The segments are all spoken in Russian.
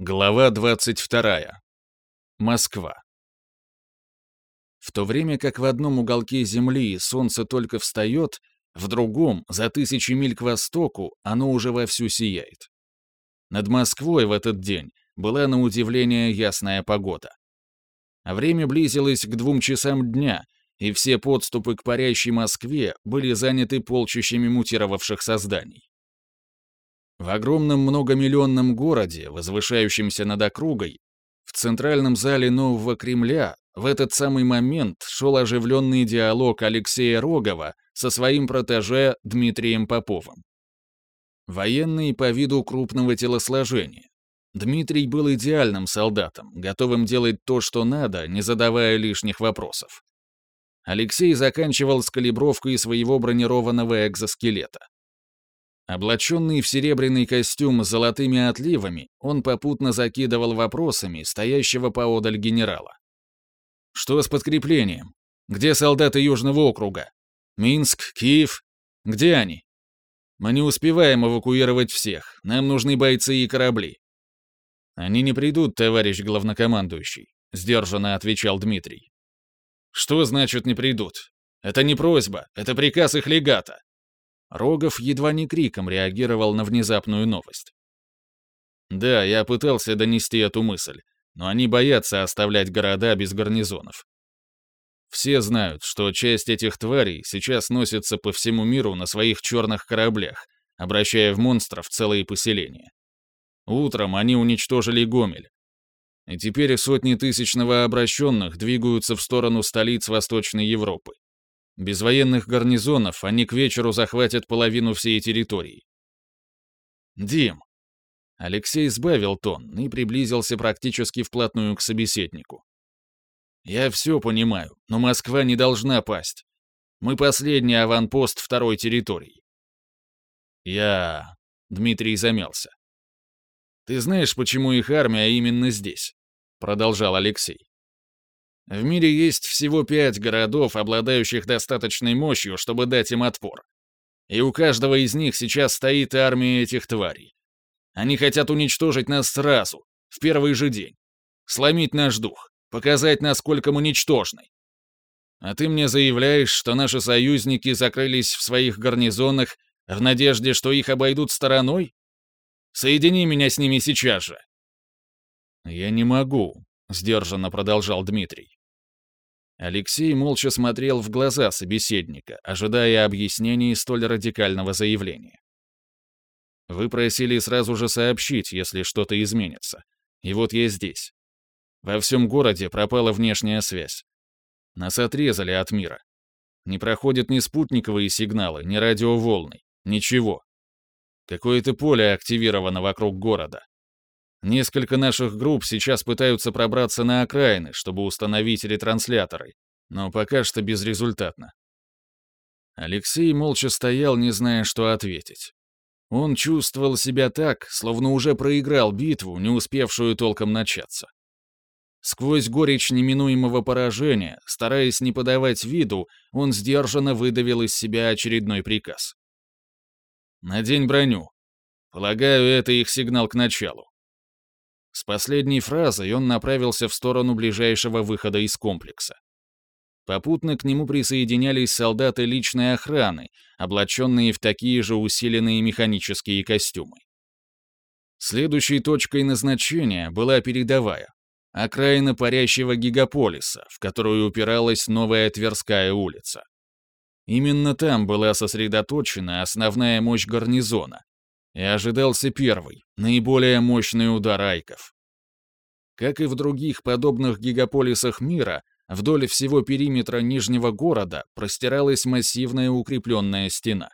Глава 22. Москва. В то время как в одном уголке Земли солнце только встает, в другом, за тысячи миль к востоку, оно уже вовсю сияет. Над Москвой в этот день была на удивление ясная погода. Время близилось к двум часам дня, и все подступы к парящей Москве были заняты полчищами мутировавших созданий. В огромном многомиллионном городе, возвышающемся над округой, в центральном зале Нового Кремля в этот самый момент шел оживленный диалог Алексея Рогова со своим протеже Дмитрием Поповым. Военный по виду крупного телосложения. Дмитрий был идеальным солдатом, готовым делать то, что надо, не задавая лишних вопросов. Алексей заканчивал с калибровкой своего бронированного экзоскелета. Облаченный в серебряный костюм с золотыми отливами, он попутно закидывал вопросами стоящего поодаль генерала. «Что с подкреплением? Где солдаты Южного округа? Минск, Киев? Где они? Мы не успеваем эвакуировать всех, нам нужны бойцы и корабли». «Они не придут, товарищ главнокомандующий», — сдержанно отвечал Дмитрий. «Что значит не придут? Это не просьба, это приказ их легата. Рогов едва не криком реагировал на внезапную новость. Да, я пытался донести эту мысль, но они боятся оставлять города без гарнизонов. Все знают, что часть этих тварей сейчас носится по всему миру на своих черных кораблях, обращая в монстров целые поселения. Утром они уничтожили Гомель. И теперь сотни тысяч новообращенных двигаются в сторону столиц Восточной Европы. Без военных гарнизонов они к вечеру захватят половину всей территории. «Дим!» Алексей сбавил тон и приблизился практически вплотную к собеседнику. «Я все понимаю, но Москва не должна пасть. Мы последний аванпост второй территории». «Я...» — Дмитрий замялся. «Ты знаешь, почему их армия именно здесь?» — продолжал Алексей. В мире есть всего пять городов, обладающих достаточной мощью, чтобы дать им отпор. И у каждого из них сейчас стоит армия этих тварей. Они хотят уничтожить нас сразу, в первый же день. Сломить наш дух, показать, насколько мы ничтожны. А ты мне заявляешь, что наши союзники закрылись в своих гарнизонах в надежде, что их обойдут стороной? Соедини меня с ними сейчас же. Я не могу, сдержанно продолжал Дмитрий. Алексей молча смотрел в глаза собеседника, ожидая объяснений столь радикального заявления. «Вы просили сразу же сообщить, если что-то изменится. И вот я здесь. Во всем городе пропала внешняя связь. Нас отрезали от мира. Не проходят ни спутниковые сигналы, ни радиоволны. Ничего. Какое-то поле активировано вокруг города. Несколько наших групп сейчас пытаются пробраться на окраины, чтобы установить ретрансляторы, но пока что безрезультатно. Алексей молча стоял, не зная, что ответить. Он чувствовал себя так, словно уже проиграл битву, не успевшую толком начаться. Сквозь горечь неминуемого поражения, стараясь не подавать виду, он сдержанно выдавил из себя очередной приказ. «Надень броню. Полагаю, это их сигнал к началу. С последней фразой он направился в сторону ближайшего выхода из комплекса. Попутно к нему присоединялись солдаты личной охраны, облаченные в такие же усиленные механические костюмы. Следующей точкой назначения была передовая, окраина парящего гигаполиса, в которую упиралась новая Тверская улица. Именно там была сосредоточена основная мощь гарнизона, и ожидался первый, наиболее мощный удар айков. Как и в других подобных гигаполисах мира, вдоль всего периметра Нижнего города простиралась массивная укрепленная стена.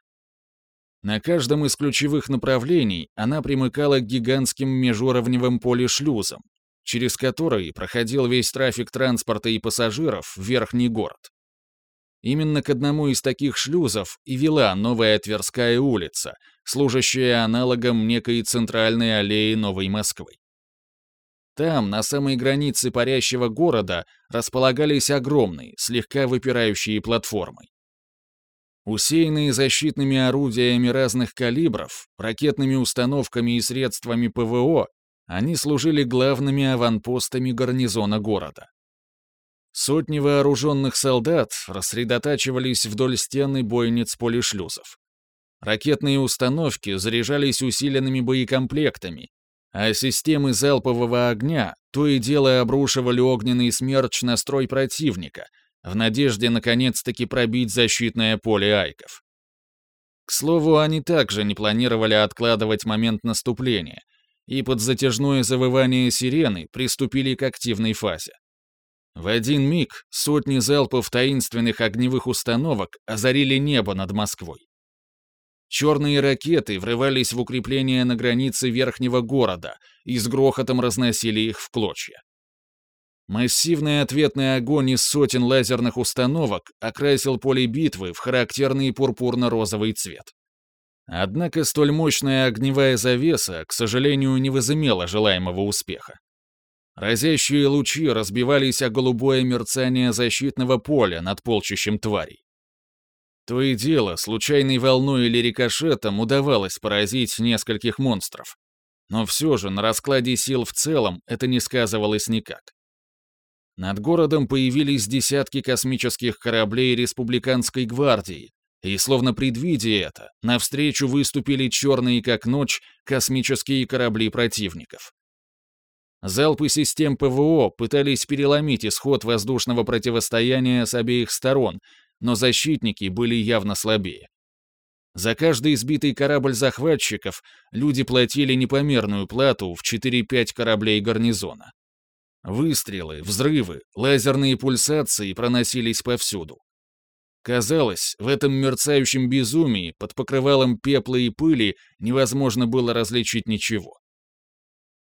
На каждом из ключевых направлений она примыкала к гигантским межуровневым полешлюзам, через которые проходил весь трафик транспорта и пассажиров в Верхний город. Именно к одному из таких шлюзов и вела новая Тверская улица, служащая аналогом некой центральной аллеи Новой Москвы. Там, на самой границе парящего города, располагались огромные, слегка выпирающие платформы. Усеянные защитными орудиями разных калибров, ракетными установками и средствами ПВО, Они служили главными аванпостами гарнизона города. Сотни вооруженных солдат рассредотачивались вдоль стены бойниц полишлюзов. Ракетные установки заряжались усиленными боекомплектами, а системы залпового огня то и дело обрушивали огненный смерч на строй противника, в надежде наконец-таки пробить защитное поле айков. К слову, они также не планировали откладывать момент наступления, и под затяжное завывание сирены приступили к активной фазе. В один миг сотни залпов таинственных огневых установок озарили небо над Москвой. Черные ракеты врывались в укрепления на границе верхнего города и с грохотом разносили их в клочья. Массивный ответный огонь из сотен лазерных установок окрасил поле битвы в характерный пурпурно-розовый цвет. Однако столь мощная огневая завеса, к сожалению, не возымела желаемого успеха. Разящие лучи разбивались о голубое мерцание защитного поля над полчищем тварей. То и дело, случайной волной или рикошетом удавалось поразить нескольких монстров. Но все же на раскладе сил в целом это не сказывалось никак. Над городом появились десятки космических кораблей Республиканской гвардии, и, словно предвидя это, навстречу выступили черные как ночь космические корабли противников. Залпы систем ПВО пытались переломить исход воздушного противостояния с обеих сторон, но защитники были явно слабее. За каждый избитый корабль захватчиков люди платили непомерную плату в 4-5 кораблей гарнизона. Выстрелы, взрывы, лазерные пульсации проносились повсюду. Казалось, в этом мерцающем безумии под покрывалом пепла и пыли невозможно было различить ничего.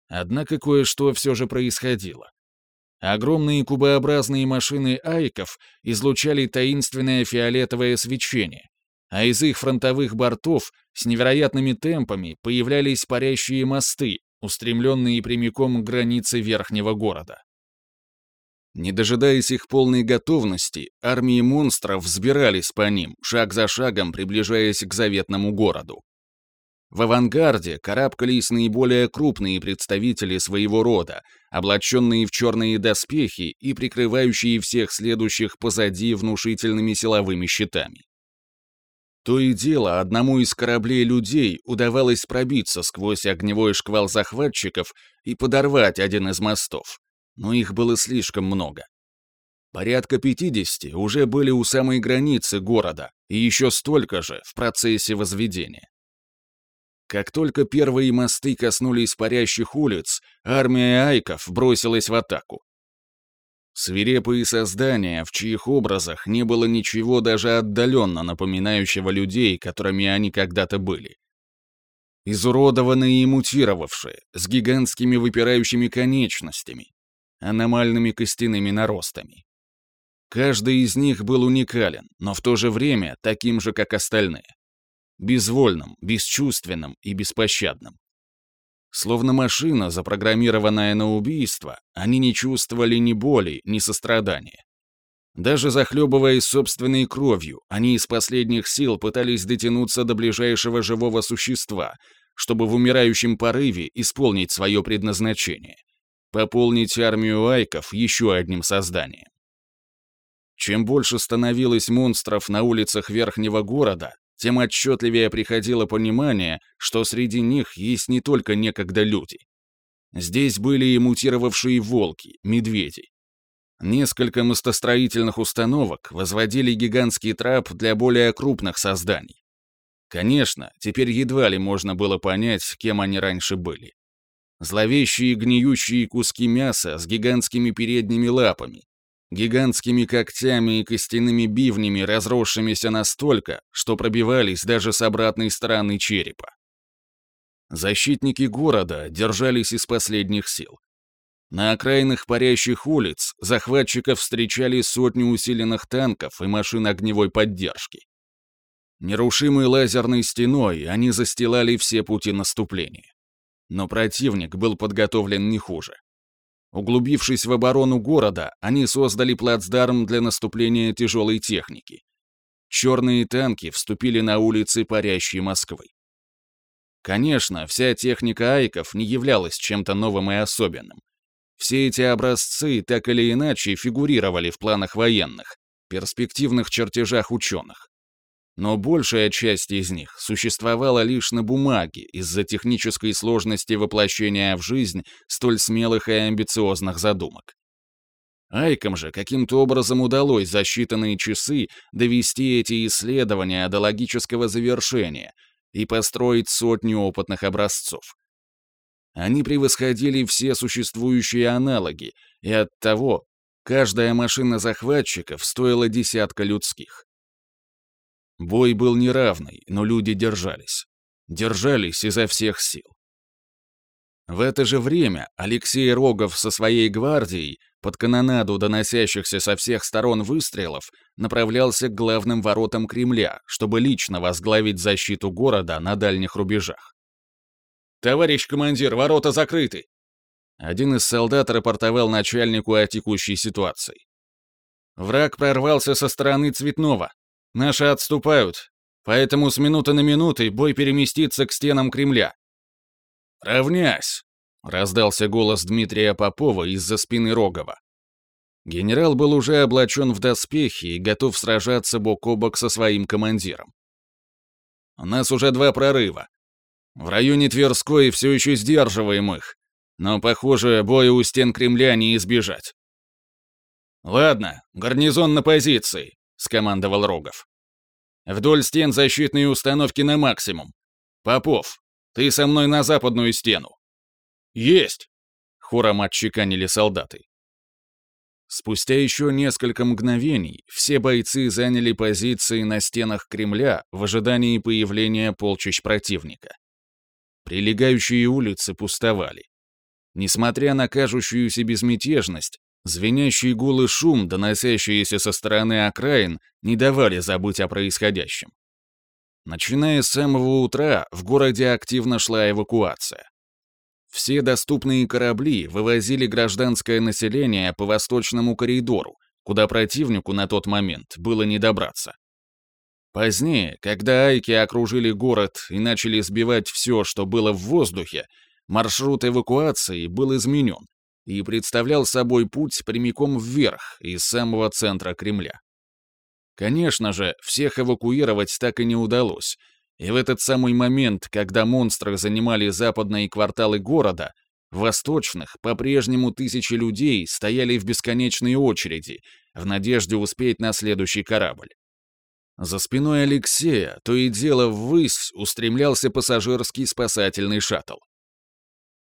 Однако кое-что все же происходило. Огромные кубообразные машины айков излучали таинственное фиолетовое свечение, а из их фронтовых бортов с невероятными темпами появлялись парящие мосты, устремленные прямиком к границе верхнего города. Не дожидаясь их полной готовности, армии монстров взбирались по ним, шаг за шагом приближаясь к заветному городу. В авангарде карабкались наиболее крупные представители своего рода, облаченные в черные доспехи и прикрывающие всех следующих позади внушительными силовыми щитами. То и дело, одному из кораблей людей удавалось пробиться сквозь огневой шквал захватчиков и подорвать один из мостов, но их было слишком много. Порядка 50 уже были у самой границы города, и еще столько же в процессе возведения. Как только первые мосты коснулись парящих улиц, армия айков бросилась в атаку. Свирепые создания, в чьих образах не было ничего даже отдаленно напоминающего людей, которыми они когда-то были. Изуродованные и мутировавшие, с гигантскими выпирающими конечностями, аномальными костяными наростами. Каждый из них был уникален, но в то же время таким же, как остальные безвольным, бесчувственным и беспощадным. Словно машина, запрограммированная на убийство, они не чувствовали ни боли, ни сострадания. Даже захлебываясь собственной кровью, они из последних сил пытались дотянуться до ближайшего живого существа, чтобы в умирающем порыве исполнить свое предназначение — пополнить армию айков еще одним созданием. Чем больше становилось монстров на улицах верхнего города, тем отчетливее приходило понимание, что среди них есть не только некогда люди. Здесь были и мутировавшие волки, медведи. Несколько мостостроительных установок возводили гигантский трап для более крупных созданий. Конечно, теперь едва ли можно было понять, кем они раньше были. Зловещие гниющие куски мяса с гигантскими передними лапами, гигантскими когтями и костяными бивнями, разросшимися настолько, что пробивались даже с обратной стороны черепа. Защитники города держались из последних сил. На окраинах парящих улиц захватчиков встречали сотни усиленных танков и машин огневой поддержки. Нерушимой лазерной стеной они застилали все пути наступления. Но противник был подготовлен не хуже. Углубившись в оборону города, они создали плацдарм для наступления тяжелой техники. Черные танки вступили на улицы парящей Москвы. Конечно, вся техника айков не являлась чем-то новым и особенным. Все эти образцы так или иначе фигурировали в планах военных, перспективных чертежах ученых. Но большая часть из них существовала лишь на бумаге из-за технической сложности воплощения в жизнь столь смелых и амбициозных задумок. Айкам же каким-то образом удалось за считанные часы довести эти исследования до логического завершения и построить сотни опытных образцов. Они превосходили все существующие аналоги, и оттого каждая машина захватчиков стоила десятка людских. Бой был неравный, но люди держались. Держались изо всех сил. В это же время Алексей Рогов со своей гвардией под канонаду доносящихся со всех сторон выстрелов направлялся к главным воротам Кремля, чтобы лично возглавить защиту города на дальних рубежах. «Товарищ командир, ворота закрыты!» Один из солдат рапортовал начальнику о текущей ситуации. Враг прорвался со стороны Цветного. Наши отступают, поэтому с минуты на минуты бой переместится к стенам Кремля. «Равнясь!» — раздался голос Дмитрия Попова из-за спины Рогова. Генерал был уже облачен в доспехи и готов сражаться бок о бок со своим командиром. «У нас уже два прорыва. В районе Тверской все еще сдерживаем их, но, похоже, боя у стен Кремля не избежать». «Ладно, гарнизон на позиции», — скомандовал Рогов. «Вдоль стен защитные установки на максимум. Попов, ты со мной на западную стену. «Есть!» — хором отчеканили солдаты. Спустя еще несколько мгновений все бойцы заняли позиции на стенах Кремля в ожидании появления полчищ противника. Прилегающие улицы пустовали. Несмотря на кажущуюся безмятежность, звенящий гул и шум, доносящиеся со стороны окраин, не давали забыть о происходящем. Начиная с самого утра в городе активно шла эвакуация. Все доступные корабли вывозили гражданское население по восточному коридору, куда противнику на тот момент было не добраться. Позднее, когда айки окружили город и начали сбивать все, что было в воздухе, маршрут эвакуации был изменен и представлял собой путь прямиком вверх из самого центра Кремля. Конечно же, всех эвакуировать так и не удалось, и в этот самый момент, когда монстры занимали западные кварталы города, в восточных по-прежнему тысячи людей стояли в бесконечной очереди, в надежде успеть на следующий корабль. За спиной Алексея то и дело ввысь устремлялся пассажирский спасательный шаттл.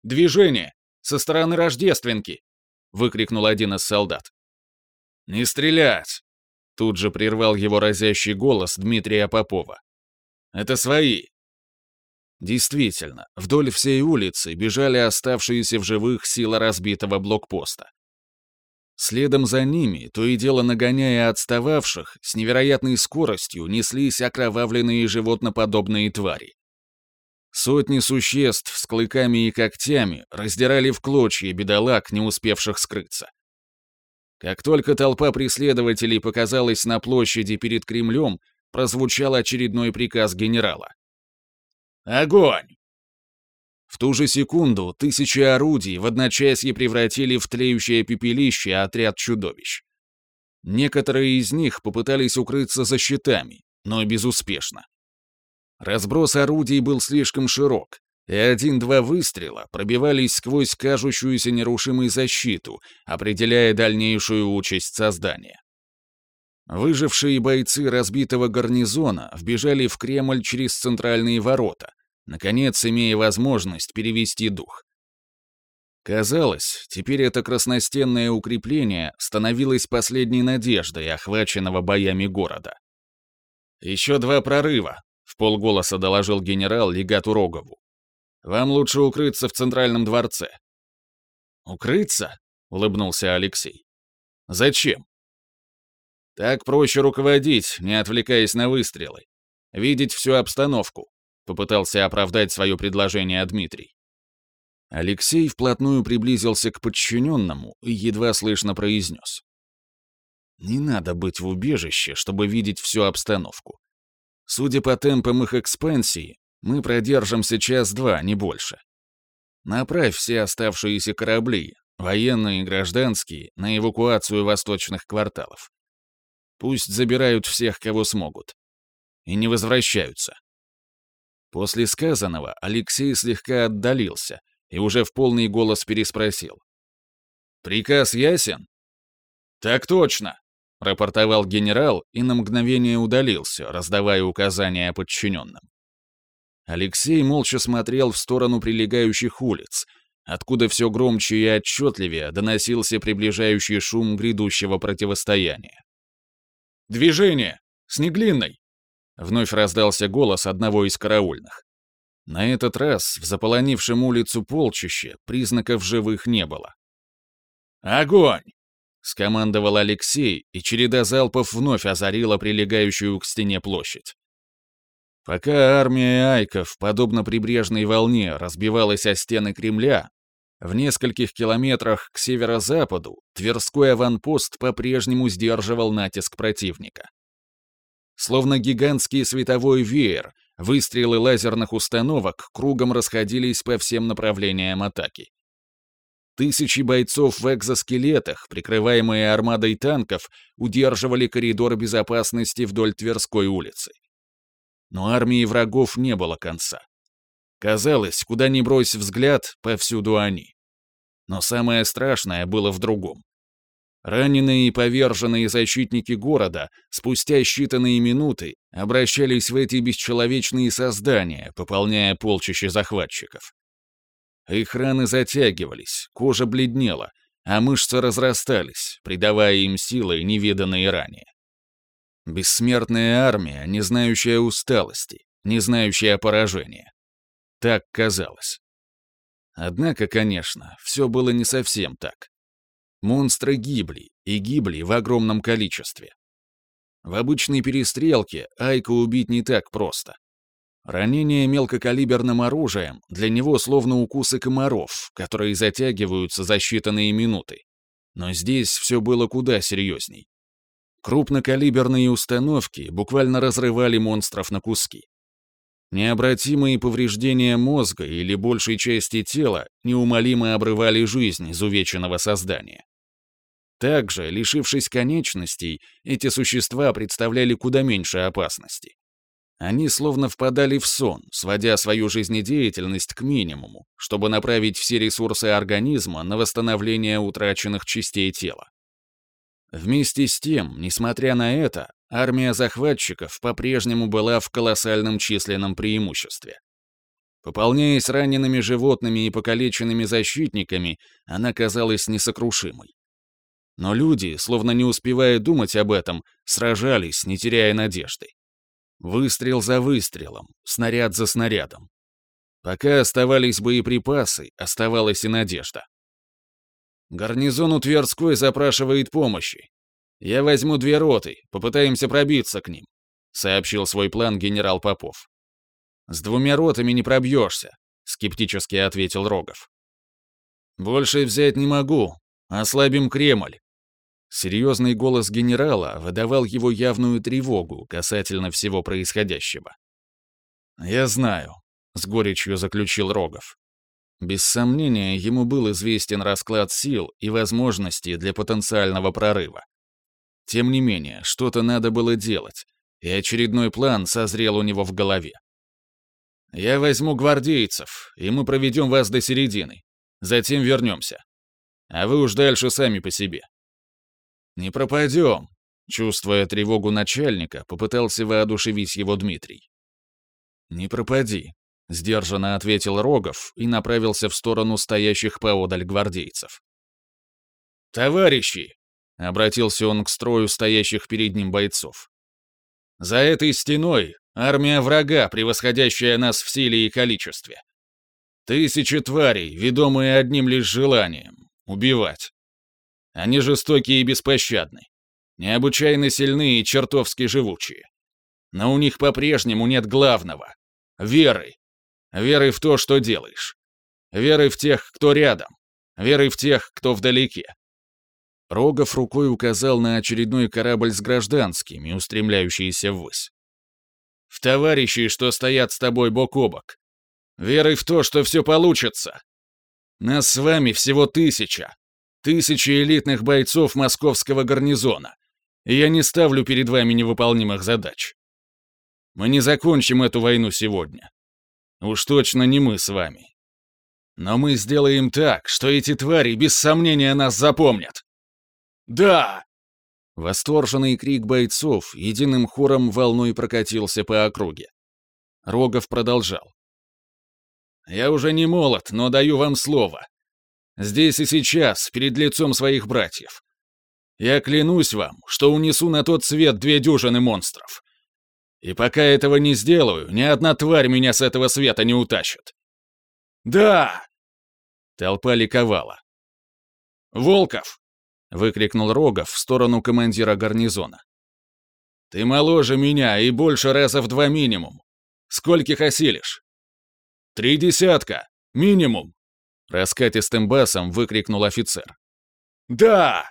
«Движение! Со стороны Рождественки!» — выкрикнул один из солдат. «Не стрелять!» — тут же прервал его разящий голос Дмитрия Попова. Это свои!» Действительно, вдоль всей улицы бежали оставшиеся в живых силы разбитого блокпоста. Следом за ними, то и дело нагоняя отстававших, с невероятной скоростью неслись окровавленные животноподобные твари. Сотни существ с клыками и когтями раздирали в клочья бедолаг, не успевших скрыться. Как только толпа преследователей показалась на площади перед Кремлем, прозвучал очередной приказ генерала. «Огонь!» В ту же секунду тысячи орудий в одночасье превратили в тлеющее пепелище отряд чудовищ. Некоторые из них попытались укрыться за щитами, но безуспешно. Разброс орудий был слишком широк, и один-два выстрела пробивались сквозь кажущуюся нерушимой защиту, определяя дальнейшую участь создания. Выжившие бойцы разбитого гарнизона вбежали в Кремль через центральные ворота, наконец имея возможность перевести дух. Казалось, теперь это красностенное укрепление становилось последней надеждой охваченного боями города. «Еще два прорыва», — в полголоса доложил генерал легату Рогову. «Вам лучше укрыться в центральном дворце». «Укрыться?» — улыбнулся Алексей. «Зачем?» Так проще руководить, не отвлекаясь на выстрелы. Видеть всю обстановку», — попытался оправдать свое предложение Дмитрий. Алексей вплотную приблизился к подчиненному и едва слышно произнес. «Не надо быть в убежище, чтобы видеть всю обстановку. Судя по темпам их экспансии, Мы продержимся час-два, не больше. Направь все оставшиеся корабли, военные и гражданские, на эвакуацию восточных кварталов. Пусть забирают всех, кого смогут. И не возвращаются. После сказанного Алексей слегка отдалился и уже в полный голос переспросил. «Приказ ясен?» «Так точно», — рапортовал генерал и на мгновение удалился, раздавая указания подчиненным. Алексей молча смотрел в сторону прилегающих улиц, откуда все громче и отчетливее доносился приближающий шум грядущего противостояния. «Движение! Снеглинной!» Вновь раздался голос одного из караульных. На этот раз в заполонившем улицу полчище признаков живых не было. «Огонь!» — скомандовал Алексей, и череда залпов вновь озарила прилегающую к стене площадь. Пока армия айков, подобно прибрежной волне, разбивалась о стены Кремля, в нескольких километрах к северо-западу Тверской аванпост по-прежнему сдерживал натиск противника. Словно гигантский световой веер, выстрелы лазерных установок кругом расходились по всем направлениям атаки. Тысячи бойцов в экзоскелетах, прикрываемые армадой танков, удерживали коридор безопасности вдоль Тверской улицы. Но армии врагов не было конца. Казалось, куда ни брось взгляд, повсюду они. Но самое страшное было в другом. Раненые и поверженные защитники города спустя считанные минуты обращались в эти бесчеловечные создания, пополняя полчища захватчиков. Их раны затягивались, кожа бледнела, а мышцы разрастались, придавая им силы, невиданные ранее. Бессмертная армия, не знающая усталости, не знающая поражения. Так казалось. Однако, конечно, все было не совсем так. Монстры гибли, и гибли в огромном количестве. В обычной перестрелке Айка убить не так просто. Ранение мелкокалиберным оружием для него словно укусы комаров, которые затягиваются за считанные минуты. Но здесь все было куда серьезней. Крупнокалиберные установки буквально разрывали монстров на куски. Необратимые повреждения мозга или большей части тела неумолимо обрывали жизнь изувеченного создания. Также, лишившись конечностей, эти существа представляли куда меньше опасности. Они словно впадали в сон, сводя свою жизнедеятельность к минимуму, чтобы направить все ресурсы организма на восстановление утраченных частей тела. Вместе с тем, несмотря на это, армия захватчиков по-прежнему была в колоссальном численном преимуществе. Пополняясь ранеными животными и покалеченными защитниками, она казалась несокрушимой. Но люди, словно не успевая думать об этом, сражались, не теряя надежды. Выстрел за выстрелом, снаряд за снарядом. Пока оставались боеприпасы, оставалась и надежда. Гарнизон у Тверской запрашивает помощи. Я возьму две роты, попытаемся пробиться к ним», — сообщил свой план генерал Попов. «С двумя ротами не пробьешься», — скептически ответил Рогов. «Больше взять не могу. Ослабим Кремль». Серьезный голос генерала выдавал его явную тревогу касательно всего происходящего. «Я знаю», — с горечью заключил Рогов. Без сомнения, ему был известен расклад сил и возможности для потенциального прорыва. Тем не менее, что-то надо было делать, и очередной план созрел у него в голове. «Я возьму гвардейцев, и мы проведем вас до середины. Затем вернемся. А вы уж дальше сами по себе». «Не пропадем», — чувствуя тревогу начальника, попытался воодушевить его Дмитрий. «Не пропади», — сдержанно ответил Рогов и направился в сторону стоящих поодаль гвардейцев. «Товарищи!» — обратился он к строю стоящих перед ним бойцов. «За этой стеной армия врага, превосходящая нас в силе и количестве. Тысячи тварей, ведомые одним лишь желанием — убивать. Они жестокие и беспощадны, необычайно сильны и чертовски живучие. Но у них по-прежнему нет главного — веры, Верой в то, что делаешь. Верой в тех, кто рядом. Верой в тех, кто вдалеке. Рогов рукой указал на очередной корабль с гражданскими, устремляющийся ввысь. в товарищей, что стоят с тобой бок о бок. Верой в то, что все получится. Нас с вами всего тысяча. Тысячи элитных бойцов московского гарнизона. И я не ставлю перед вами невыполнимых задач. Мы не закончим эту войну сегодня. Уж точно не мы с вами. Но мы сделаем так, что эти твари без сомнения нас запомнят. Да! Восторженный крик бойцов единым хором волной прокатился по округе. Рогов продолжал. «Я уже не молод, но даю вам слово. Здесь и сейчас, перед лицом своих братьев. Я клянусь вам, что унесу на тот свет две дюжины монстров. И пока этого не сделаю, ни одна тварь меня с этого света не утащит. Да! Толпа ликовала. «Волков!» — выкрикнул Рогов в сторону командира гарнизона. «Ты моложе меня и больше раза в два минимум. Скольких осилишь?» «Три десятка! Минимум!» Раскатистым басом выкрикнул офицер. «Да!»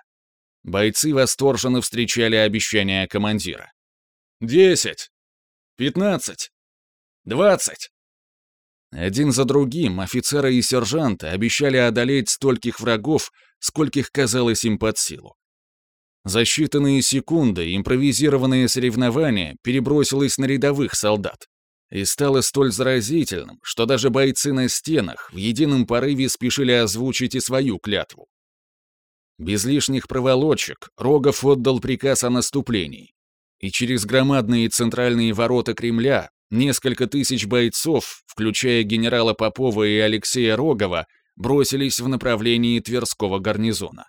Бойцы восторженно встречали обещания командира. «Десять! Пятнадцать! Двадцать!» Один за другим офицеры и сержанты обещали одолеть стольких врагов, скольких казалось им под силу. За считанные секунды импровизированное соревнование перебросилось на рядовых солдат и стало столь заразительным, что даже бойцы на стенах в едином порыве спешили озвучить и свою клятву. Без лишних проволочек Рогов отдал приказ о наступлении, и через громадные центральные ворота Кремля Несколько тысяч бойцов, включая генерала Попова и Алексея Рогова, бросились в направлении Тверского гарнизона.